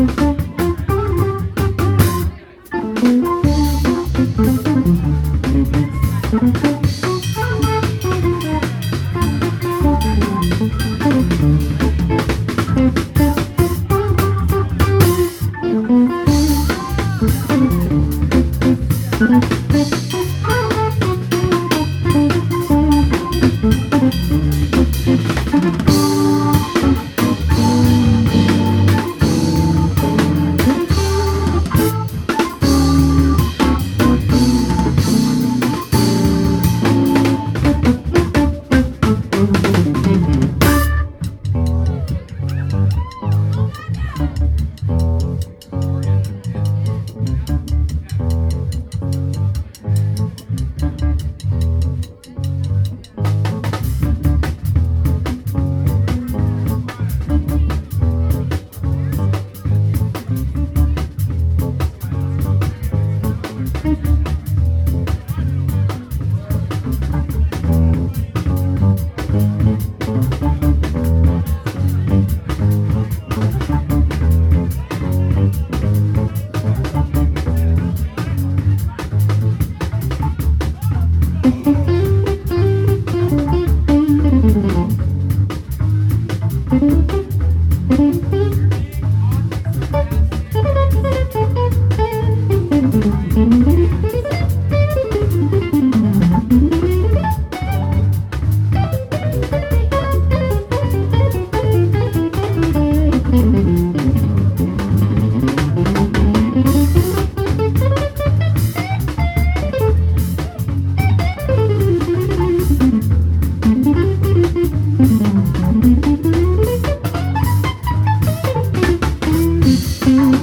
Mm-hmm.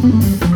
Mm-hmm.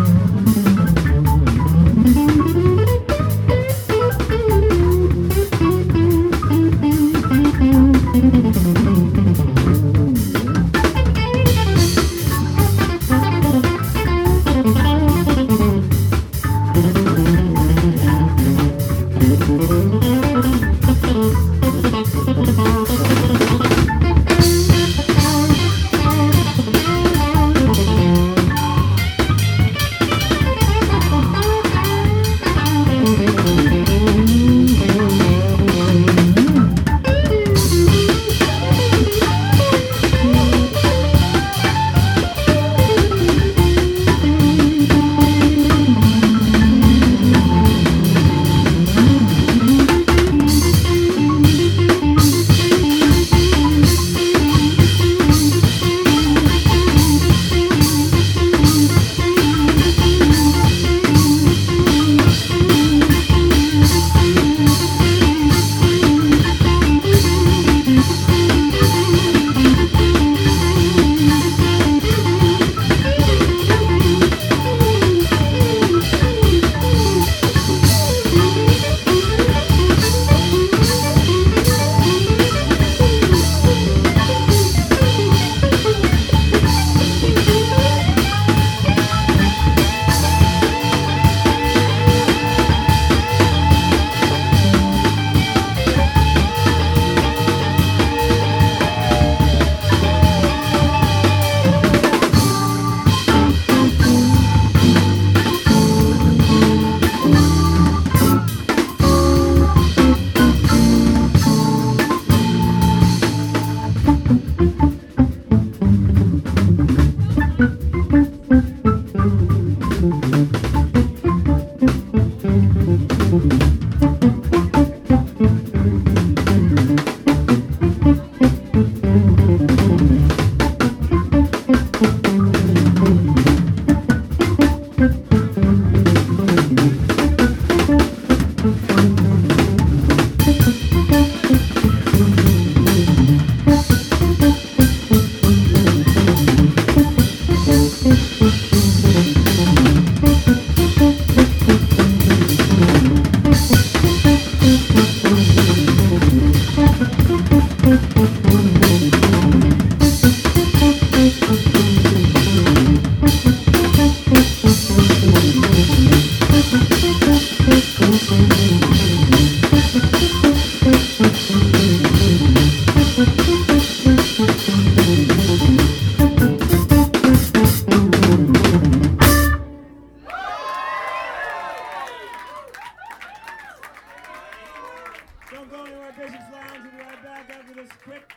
Don't go anywhere, Bishop's Lounge. We'll be right back after this quick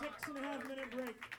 six and a half minute break.